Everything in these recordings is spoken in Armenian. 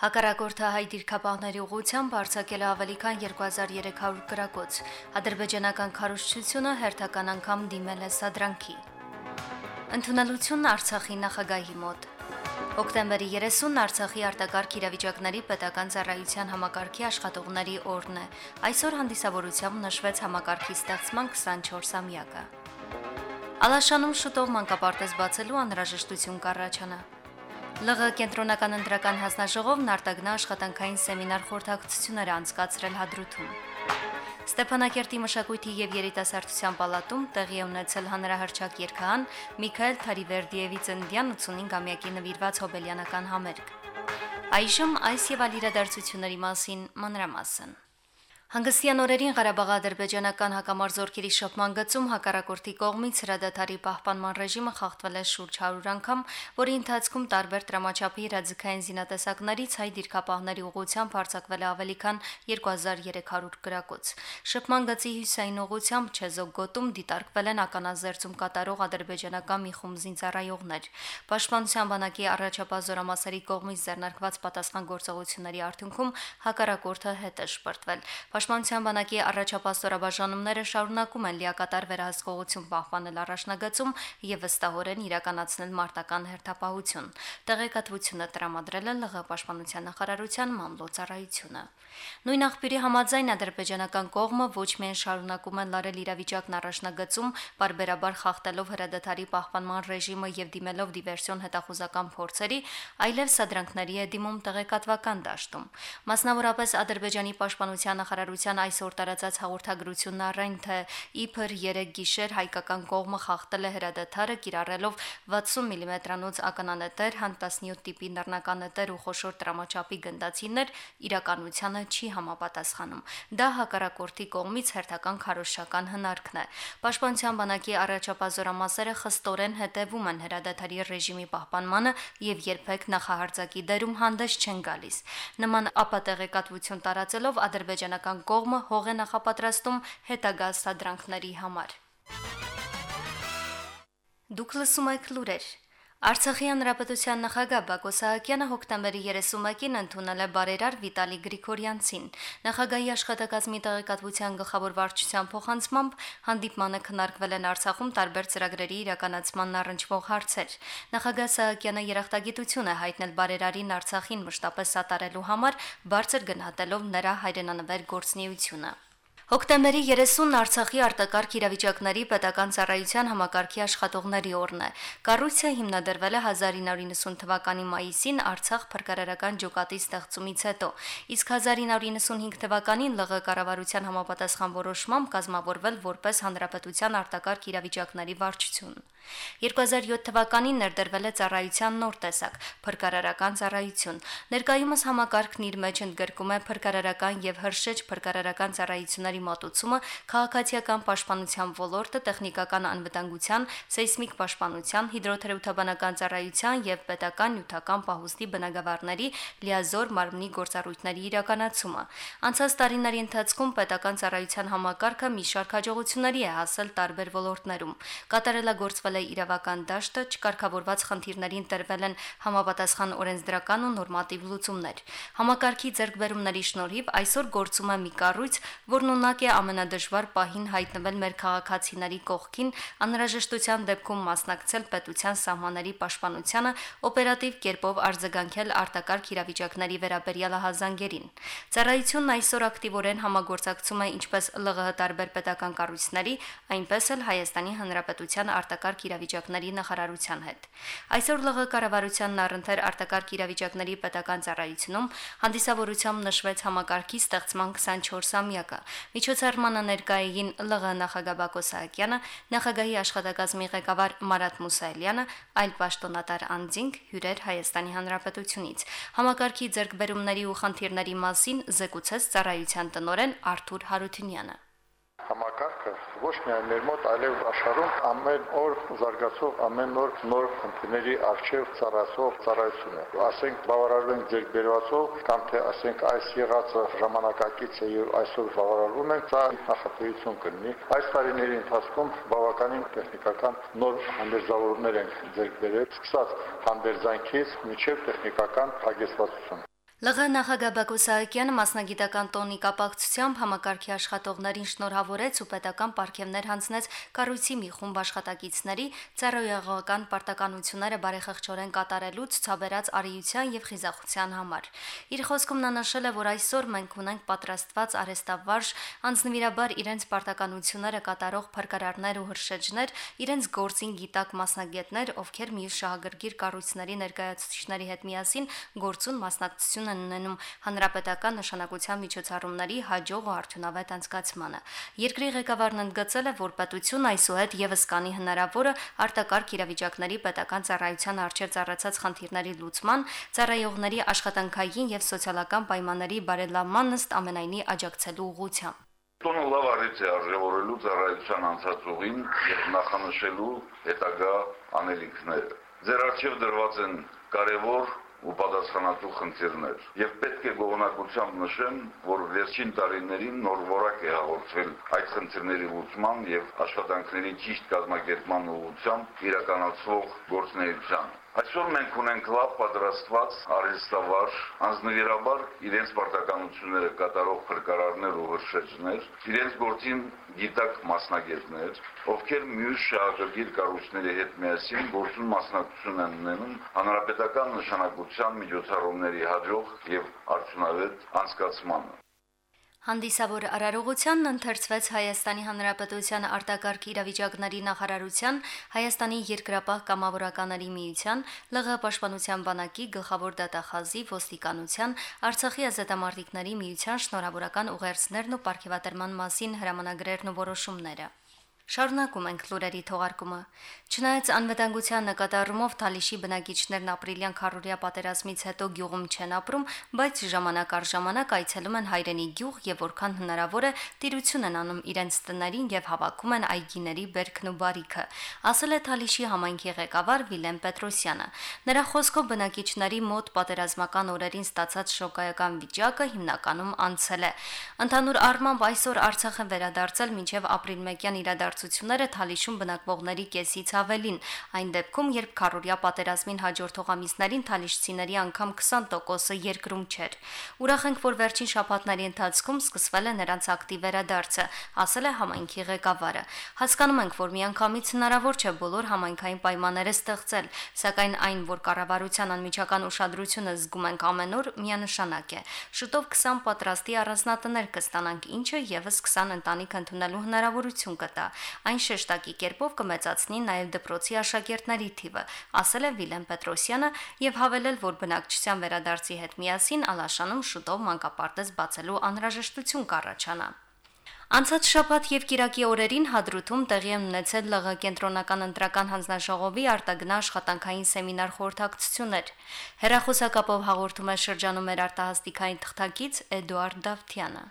Հակառակորդը հայ դիրքապահների ուղությամբ արձակել է ավելի քան 2300 գրակոց։ Ադրբեջանական քարոզչությունը հերթական անգամ դիմել է սադրանքի։ Ընդունելությունն Արցախի նախագահի մոտ։ Հոկտեմբերի 30-ն Արցախի արտակարգ իրավիճակների պետական ծառայության համակարգի աշխատողների օրն է։ Այսօր հանդիսավորությամբ նշվեց համակարգի ստեղծման 24-ամյակը։ Ալաշանում շուտով մանկապարտեզ բացելու անհրաժեշտություն կառաջանա։ ԼՂ կենտրոնական ընտրական հանձնաժողովն արտագնա աշխատանքային սեմինար խորհրդակցություններ անցկացրել հադրութում։ Ստեփանակերտի մշակույթի եւ երիտասարդության պալատում տեղի ունեցել հանրահրճակ երկհան Միքայել Թարիվերդիևի ծննդյան 85-ամյակի նվիրված հոբելյանական համերգ։ Այժմ այս եւ այլ իրադարձությունների մասին մանրամասն։ Հանգստյան օրերին Ղարաբաղի ադրբեջանական հակամարձօրքերի շփման գծում հակառակորդի կողմից հրադադարի պահպանման ռեժիմը խախտվել է շուրջ 100 անգամ, որի ընթացքում տարբեր դրամաչափի իրազեկային զինատեսակներից հայ դիրքապահների ուղությամբ արձակվել է ավելի քան 2300 գրակոց։ Շփման գծի հյուսային ուղությամբ Չեզոկ գոտում դիտարկվել են ականազերծում կատարող ադրբեջանական մի խումբ զինծառայողներ։ Պաշտպանության բանակի առաջապահ զորամասերի կողմից ձեռնարկված պատասխան գործողությունների արդյունքում հակառակորդը հետ է շպրտվել։ Պաշտպանության բանակի առաջապատասխանումները շարունակում են լիակատար վերահսկողություն պահպանել առաջնագծում եւ վստահորեն իրականացնել մարտական հերթապահություն։ Տեղեկատվությունը տրամադրել է ԼՂ պաշտպանության նախարարության մամլոցարայությունը։ Նույն աղբյուրի համաձայն ադրբեջանական կողմը ոչ միայն շարունակում են լարել իրավիճակն առաջնագծում, բարբերաբար խախտելով հրադադարի պահպանման ռեժիմը եւ դիմելով դիվերսիոն հետախուզական փորձերի, այլև սադրանքների է դիմում տեղեկատվական դաշտում։ Մասնավորապես ադրբեջանի պաշտպանության նախարարության նախարարության այսօր տարածած հաղորդագրությունն առայն թե իբր 3 գիշեր հայկական կողմը խախտել է հրադադարը կիրառելով 60 մմ-անոց ականանետեր, հան 17 տիպի նռնականետեր ու խոշոր տրամաչափի գնդացիներ իրականությանը չի համապատասխանում։ Դա հակառակորդի կողմից հերթական քարոշչական հնարքն է։ Պաշտպանության բանակի առաջապազորամասերը խստորեն հետևում են հրադադարի ռեժիմի պահպանմանը եւ երբեք նախահարձակի դերում հանդես չեն գալիս։ Նման ապատեղեկատվություն տարածելով ադրբեջանական ռուսական կողմը հող է նախապատրաստում հետագա սադրանքների համար։ Դուք լսում եք լուրեր։ Արցախի հանրապետության նախագահ Բակո Սահակյանը հոկտեմբերի 31-ին ընդունել է բարերար Վիտալի Գրիգորյանցին։ Նախագահի աշխատակազմի տեղեկատվության գլխավոր վարչության փոխանցմամբ հանդիպմանը քննարկվել են Արցախում տարբեր ծրագրերի իրականացման առնչվող հարցեր։ Նախագահ Սահակյանը երախտագիտություն է հայտնել բարերարին Արցախին մշտապես սատարելու համար, բարձր գնահատելով նրա հայրենանվեր գործնեությունը։ Հոկտեմբերի 30-ն Արցախի արտակարգ իրավիճակների պետական ծառայության համակարգի աշխատողների օրն է։ Կառույցը հիմնադրվել է 1990 թվականի մայիսին Արցախ փրկարարական ջոկատի ստեղծումից հետո, իսկ 1995 թվականին ԼՂ կառավարության համապատասխան որոշմամբ կազմավորվել որպես հանրապետության արտակարգ իրավիճակների վարչություն։ 2007 թվականին ներդրվել է ծառայության նոր տեսակ՝ փրկարարական ծառայություն։ Ներկայումս համակարգն իր մեջ ընդգրկում է փրկարարական եւ հրշեջ փրկարարական ծառայությունների մատուցումը, քաղաքացիական պաշտպանության ոլորտը, տեխնիկական անվտանգության, սեյսմիկ պաշտպանության, հիդրոթերապևտաբանական ծառայության եւ պետական նյութական պահուստի բնագավառների լիազոր մարմնի գործառույթների իրականացումը։ Անցած տարիների ընթացքում պետական ծառայության համակարգը մի շարք հաջողությունների է հասել տարբեր ոլորտներում։ Կատարելագործվել է իրավական դաշտը, չկարգավորված խնդիրներին տրվել են համապատասխան օրենսդրական ու նորմատիվ լուծումներ։ Համակարգի ձեռքբերումների շնորհիվ այսօր գործում է մի կառույց, որն ունա շարունակ է ամենադժվար պահին հայտնվել մեր քաղաքացիների կողքին, անհրաժեշտության դեպքում մասնակցել պետության սահմանների պաշտպանությանը, օպերատիվ կերպով արձագանքել արտակարգ իրավիճակների վերաբերյալ հազանգերին։ Ծառայությունն այսօր ակտիվորեն համագործակցում է ինչպես ԼՂՀ տարբեր պետական կառույցների, այնպես էլ Հայաստանի Հանրապետության արտակարգ արտակարգ իրավիճակների նախարարության հետ։ Այսօր ԼՂ կառավարությանն առընթեր արտակարգ իրավիճակների պետական ծառայությունում հանդիսավորությամբ նշվեց համակարգի ստեղծման 24-ամյակը։ Միջոցառմանը ներկայային ԼՂ նախագահ Բակո Սահակյանը, նախագահի աշխատակազմի ղեկավար Մարատ Մուսայելյանը, այլ պաշտոնատար անձինք հյուրեր Հայաստանի Հանրապետությունից։ Համակարգի ձեռքբերումների ու խնդիրների մասին զեկուցեց ծառայության տնօրեն Արթուր Հարությունյանը համակարգը ոչ միայն մեր մոտ, այլև աշխարհում ամեն օր զարգացող, ամեն օր նոր խնդիրների արժեվ ծառայող ծառայություն է։ Ասենք բավարարում ենք ձեր բերվածով կամ թե ասենք այս եղածը ժամանակակից է եւ այսօր բավարարվում ենք, դա նախատեսություն կլինի։ Այս տարիների ընթացքում բավականին տեխնիկական նոր հանդերձավորումներ են ձեր բերել, սկսած հանդերձանքից մինչև տեխնիկական հագեցվածություն։ ԼՂ նախագահ Բակո Սահակյանը մասնագիտական տոնի կապակցությամբ համակարգի աշխատողներին շնորհավորեց ու պետական պարգևներ հանձնեց կառույցի մի խումբ աշխատակիցների ծառայողական պարտականությունները բարեխղճորեն կատարելու ցուցաբերած արիության եւ խիզախության համար։ Իր խոսքում նա նշել է, որ այսօր մենք ունենք պատրաստված արեստավարժ անձնվիրաբար իրենց պարտականությունները կատարող փրկարարներ ու հրշեջներ, իրենց գործին գիտակ մասնագետներ, ովքեր մյուս շահագրգիռ կառույցների ներկայացուցիչների հետ միասին գործուն մասնակցություն են ունենում հանրապետական նշանակության միջոցառումների հաջող ու արդյունավետ անցկացմանը։ Երկրի ղեկավարն ընդգծել է, որ պետություն այսուհետ եւս կանի հնարավորը արտակարգ իրավիճակների պետական ծառայության արչեր ծառացած խնդիրների լուծման, ծառայողների աշխատանքային եւ սոցիալական պայմանների բարելավման ըստ ամենայնի աջակցելու ուղղությամբ։ Տոնը լավ առիթ է արժևորելու ծառայության անցած ուղին եւ նախանշելու հետագա անելիքները։ Ձեր արժև դրված են կարևոր ու պատասխանատու խնդիրներ։ Եվ պետք է գողնակությամբ նշեմ, որ վերջին տարիներին նոր որակ է հաղորդվել այդ խնդիրների լուծման եւ աշխատանքների ճիշտ կազմակերպման ուղղությամբ իրականացվող գործունեության։ Այսօր մենք ունենք լավ պատրաստված արհեստավար, անձնվիրաբար իրենց պարտականությունները կատարող փրկարարներ ու հրշեջներ, իրենց գործին գիտակ մասնագետներ, ովքեր մյուս շահագրգիռ կառույցների հետ միասին գործուն մասնակցություն են ունենում հանրապետական նշանակության միջոցառումների հաջող եւ արդյունավետ անցկացմանը։ Հանդիսավոր արարողությանն ընթերցվեց Հայաստանի Հանրապետության արտակարգ իրավիճակների նախարարության, Հայաստանի երկրապահ կամավորականների միության, ԼՂ պաշտպանության բանակի գլխավոր դատախազի ոստիկանության, Արցախի ազատամարտիկների միության շնորհավորական ուղերձներն ու ապարքեվատրման մասին հրամանագրերն ու որոշումները։ Շարունակում ենք լուրերի թողարկումը։ Չնայած անվտանգության նկատառումով Թալիշի բնակիչներն ապրիլյան քարորիա պատերազմից հետո գյուղում չեն ապրում, բայց ժամանակ առ ժամանակ այցելում են հայրենի գյուղ եւ որքան հնարավոր է տիրություն են անում իրենց տներին եւ հավաքում են այգիների բերքն ու բարիքը, ասել է Թալիշի համայնքի ղեկավար Վիլեն Պետրոսյանը։ Նրա խոսքով բնակիչների մոտ պատերազմական օրերին ստացած շոկայական վիճակը հիմնականում անցել է։ Ընդհանուր առմամբ այսօր Արցախը վերադարձել մինչև ապրիլ 1-յան իրադարձ իրադարձությունները Թալիշում բնակվողների կեսից ավելին, այն դեպքում, երբ քարորիա պատերազմին հաջորդող ամիսներին Թալիշցիների անգամ 20%-ը երկրում չէր։ Ուրախ ենք, որ վերջին շաբաթների ընթացքում սկսվել է նրանց ակտիվ վերադարձը, ասել է համայնքի ղեկավարը։ Հասկանում ենք, որ միանգամից հնարավոր չէ բոլոր համայնքային պայմանները ստեղծել, սակայն այն, որ կառավարության անմիջական ուշադրությունը զգում ենք ամեն օր, միանշանակ է։ Շուտով 20 պատրաստի առանձնատներ կստանանք, ինչը եւս 20 ընտանիք ընդունելու հնարավորություն կտա։ Այն շեշտակի կերպով կմեծացնի նաև դպրոցի աշակերտների թիվը, ասել է Վիլեն Պետրոսյանը եւ հավելել, որ բնակչության վերադարձի հետ միասին Ալաշանում շուտով մանկապարտեզ բացելու անհրաժեշտություն կառաջանա։ Անցած շաբաթ եւ Կիրակի օրերին Հադրութում տեղի ունեցել ԼՂ կենտրոնական ընտրական հանձնաժողովի արտագնա աշխատանքային սեմինար խորհրդակցություններ։ Հերախոսակապով հաղորդում է շրջանում մեր արտահասթիկային թղթակից Էդուարդ Դավթյանը։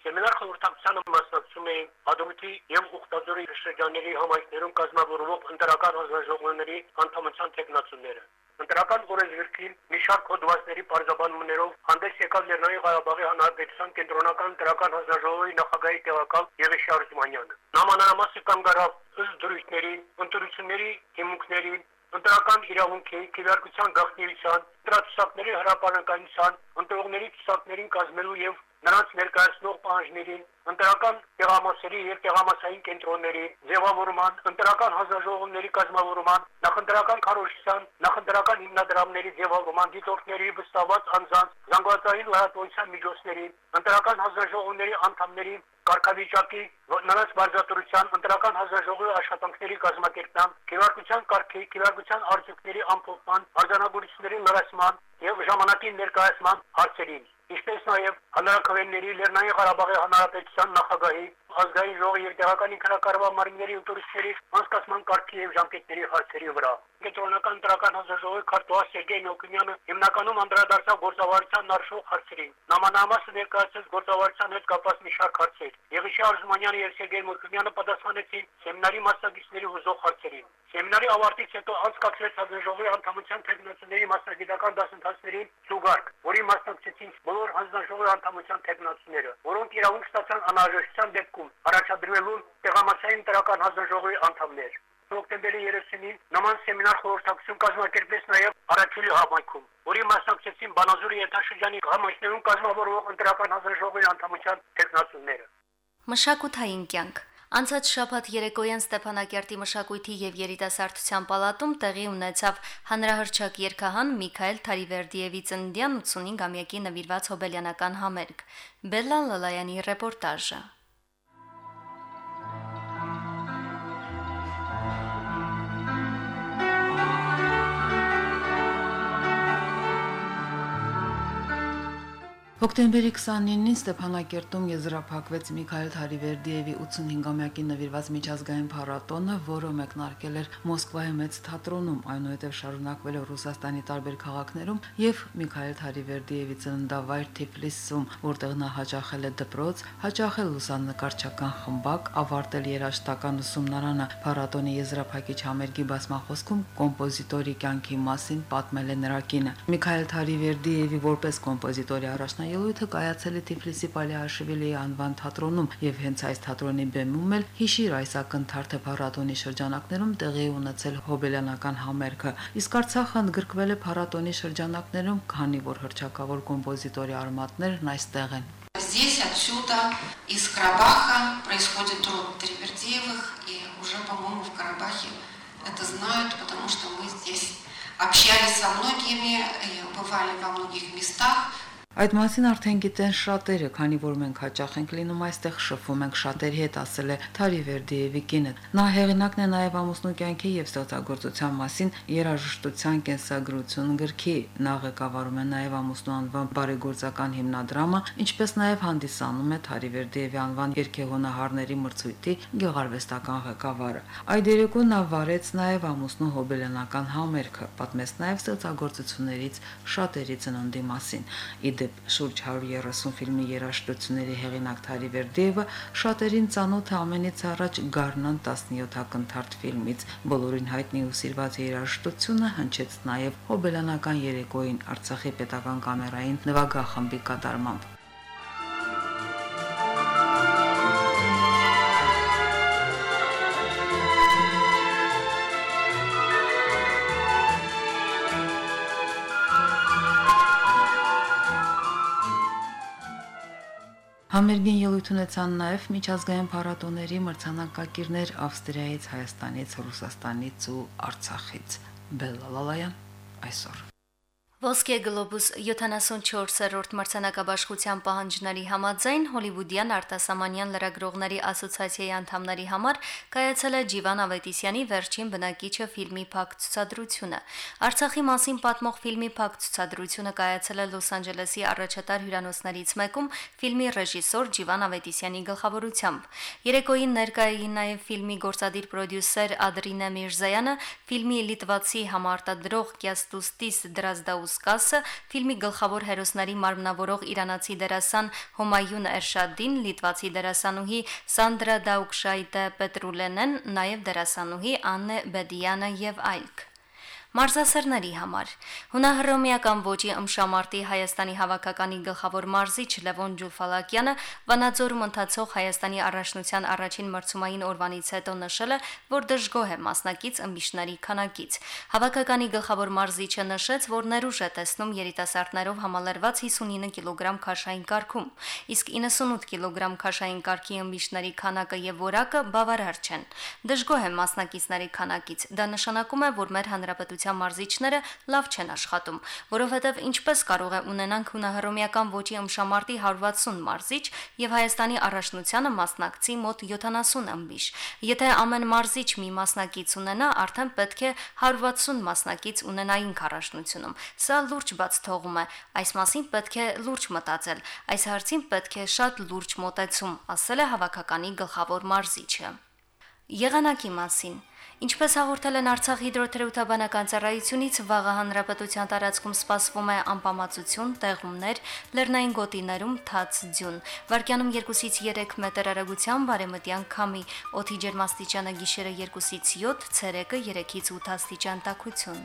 Սեմինար խորհրդակցությանը մասնակցում էին Ադրուտի եւ Ուխտաձորի շրջանների համայնքներում կազմավորվող ընտրական հանձնաժողովների անդամության տեխնացուները։ Ընտրական օրենսգրքին մի շարք հոդվածների բարձաբանումներով հանդես եկավ Լեռնային Ղարաբաղի Հանրապետության կենտրոնական ընտրական հանձնաժողովի նախագահի տեղակալ Եղիշ Արզմանյանը։ Նա մանրամասը կանգ առավ ըստ դրույթների, ընտրությունների հիմունքներին, ընտրական իրավունքի, քվեարկության գաղտնիության, տրացուսակների հրապարակայնության, ընտրողների ցուցակներին կազմելու եւ նրանց ներկայացնող պահանջներին, ընտրական տեղամասերի եւ տեղամասային կենտրոնների ձևավորման, ընտրական հանձնաժողովների կազմավորման, նախընտրական քարոշչության, նախընտրական հիմնադրամների ձևավորման դիտորդների վստահված անձանց, զանգվածային լրատվության միջոցների, ընտրական հանձնաժողովների անդամների կարգավիճակի նրանց բարձրացության ընտրական հանձնաժողովի աշխատանքների կազմակերպման, քիվարկության կարգի, քիվարկության արդյունքների ամփոփման, արձանագրությունների լրացման եւ ժամանակի ներկայացման հարցերին ինչպես նաև հանրակրվենների Լեռնային Ղարաբաղի Հանրապետության նախագահի ազգային ժողովի եւ տեղական ինքնակառավարման մարմինների ընտրությունների անցկացման կարգի եւ ժամկետների հարցերի վրա։ Կենտրոնական ընտրական հանձնաժողովի քարտուղար Սերգեյ Նոկիմյանը հիմնականում անդրադարձավ գործավարության արժող հարցերին։ Նամանամասը ներկայացրեց գործավարության հետ կապված մի շարք հարցեր։ Եղիշի Արզումանյանը եւ Սերգեյ Նոկիմյանը պատասխանեցին սեմինարի մասնակիցների հուզող հարցերին։ Սեմինարի ավարտից հետո անցկացվեց հանձնաժողովի անդամության թեկնածուների մասնագիտական դասընթացների ցուգարկ, որի մասնակցեցին բոլոր հանձնաժողովի անդամության թեկնածուները, որոնք իրավունք ստացան անհրաժեշտության դեպքում առաջադրվելու տեղամասային տրական հանձնաժողովի անդամներ հոկտեմբերի 30-ին նման սեմինար խորհրդակցություն կազմակերպեց նաև Արաքելի համայնքում, որի մասնակցեցին Բանազուրի ենթաշրջանի համայնքներում կազմավորվող ընտրական հանձնաժողովի անդամության տեխնացուները։ Մշակութային կյանք Անցած շաբաթ երեկոյան Ստեփանակերտի մշակույթի եւ երիտասարդության պալատում տեղի ունեցավ հանրահրճակ երկհան Միքայել Թարիվերդիևի ծննդյան 85-ամյակի նվիրված հոբելյանական համերգ։ Բելլա Լալայանի ռեպորտաժը։ Հոկտեմբերի 29-ին Ստեփանակերտում եզրափակվեց Միքայել Թարիվերդիևի 85-ամյակի նվիրված միջազգային փառատոնը, որը մեկնարկել էր Մոսկվայի մեծ թատրոնում, այնուհետև շարունակվել է Ռուսաստանի տարբեր քաղաքներում եւ Միքայել Թարիվերդիևի ծննդավայր Թիֆլիսում, որտեղ նա հաճախել է դպրոց, հաճախել լուսանկարչական խմբակ, ավարտել երաժշտական ուսումնարանը։ Փառատոնի եզրափակիչ համերգի բացմախոսքում կոմպոզիտորի կյանքի մասին պատմել է նրա կինը։ Միքայել Թարիվերդիևի որպես կոմպոզիտորի առաջնա ելույթը կայացել է Թիֆլիսի Պալիաշվիլիի անվան թատրոնում եւ հենց այս թատրոնի բեմում էլ հիշիր այս ակնթարթը փառատոնի շրջանակներում տեղի ունեցել հոբելյանական համերգը իսկ Արցախը ընդգրկվել է փառատոնի շրջանակներում քանի որ հրճակավոր կոմպոզիտորի արմատներն այստեղ են Здесь, отсюда, из Карабаха происходит род Тривердеевых, и уже, по-моему, в Карабахе это знают, потому что мы здесь общались со многими, бывали во многих местах, Այդ մասին արդեն գիտեն շատերը, քանի որ մենք հաճախ ենք լինում այստեղ շփվում ենք շատերի հետ, ասել է Թարիվերդիևի կինը։ Նա հեղինակն է նաև ամուսնու կյանքի եւ ստեղծագործության մասին երաժշտության կենսագրություն գրքի։ Նա ղեկավարում է նաև ամուսնու անվան բարեգործական հիմնադրամը, ինչպես նաև հանդիսանում է Թարիվերդիևի անվան երկեհոնահարների մրցույթի գեղարվեստական ղեկավարը։ Այդ երեկո նա վարեց նաև ամուսնու հոբելյանական համերգը, պատմեց նաև ստեղծագործություններից շատերի ծննդի մասին։ Իդեպ շուրջ 130 ֆիլմի երաժշտությունների հեղինակ Թարի Վերդիևը շատերին ծանոթ է ամենից առաջ Գառնան 17-ական թարթ ֆիլմից։ Բոլորին հայտնի ու սիրված երաժշտությունը հնչեց նաև հոբելյանական երեկոյին Արցախի պետական կամերային նվագախմբի կատարմամբ։ Համերգին ելույթ ունեցան նաև միջազգային փառատոների մրցանակակիրներ Ավստրիայից, Հայաստանից, Ռուսաստանից ու Արցախից։ Բելլալալայան այսօր Ոսկե գլոբուս 74-րդ մրցանակաբաշխության պահանջների համաձայն հոլիվուդյան արտասամանյան լրագրողների ասոցիացիայի անդամների համար կայացել է Ջիվան Ավետիսյանի վերջին բնակիչը ֆիլմի փակ ցուցադրությունը։ Արցախի մասին պատմող ֆիլմի փակ ցուցադրությունը կայացել է Լոս Անջելեսի առաջատար հյուրանոցներից մեկում ֆիլմի ռեժիսոր Ջիվան Ավետիսյանի գլխավորությամբ։ Երեկոյին ներկայային նաև ֆիլմի գործադիր պրոդյուսեր Ադրինե Միրզայանը, ֆիլմի լիտվացի համարտադրող Կյաստուստիս Դրազդաուս Կուսկասը, ֆիլմի գլխավոր հերոսների մարմնավորող իրանացի դերասան Հոմայուն Էրշադին, լիտվացի դերասանուհի Սանդրա Դաուկշայտը Պետրուլենեն, նաև դերասանուհի Աննե Բեդյանը եւ այլք մարզասերների համար։ Հունահռոմեական ոճի ըմշամարտի Հայաստանի հավաքականի գլխավոր մարզիչ Լևոն Ջուլֆալակյանը Վանաձորում ընթացող Հայաստանի առաջնության առաջին մրցումային օրվանից հետո նշել է, որ դժգոհ է մասնակից ըմբիշների քանակից։ Հավաքականի գլխավոր մարզիչը նշեց, որ ներուժ է տեսնում երիտասարդներով համալրված 59 կիլոգրամ քաշային կարգում, իսկ 98 կիլոգրամ քաշային կարգի ըմբիշների քանակը եւ որակը բավարար չեն։ Դժգոհ է մասնակիցների քանակից։ Դա նշանակում է, որ մեր հանրապետության հանրապետության մարզիչները լավ չեն աշխատում, որովհետև ինչպես կարող է ունենանք հունահռոմեական ոճի ըմշամարտի 160 մարզիչ եւ Հայաստանի առաջնությանը մասնակցի մոտ 70 ըմբիշ։ Եթե ամեն մարզիչ մի մասնակից ունենա, արդեն պետք է 160 մասնակից ունենային առաջնությունում։ Սա լուրջ բաց թողում է։ Այս մասին պետք է լուրջ մտածել։ Այս հարցին պետք է շատ լուրջ մոտեցում, ասել է հավաքականի գլխավոր մարզիչը։ Եղանակի մասին Ինչպես հաղորդել են Արցախ հիդրոթերապևտաբանական ծառայությունից, վաղը հանրապետության տարածքում սպասվում է անպամացություն, տեղումներ, լեռնային գոտիներում թաց ձյուն։ Վարկյանում 2-ից 3 մետր արագության բարեմտյան քամի, օդի ջերմաստիճանը գիշերը 2-ից 7, ցերեկը 3-ից 8 աստիճան տաքություն։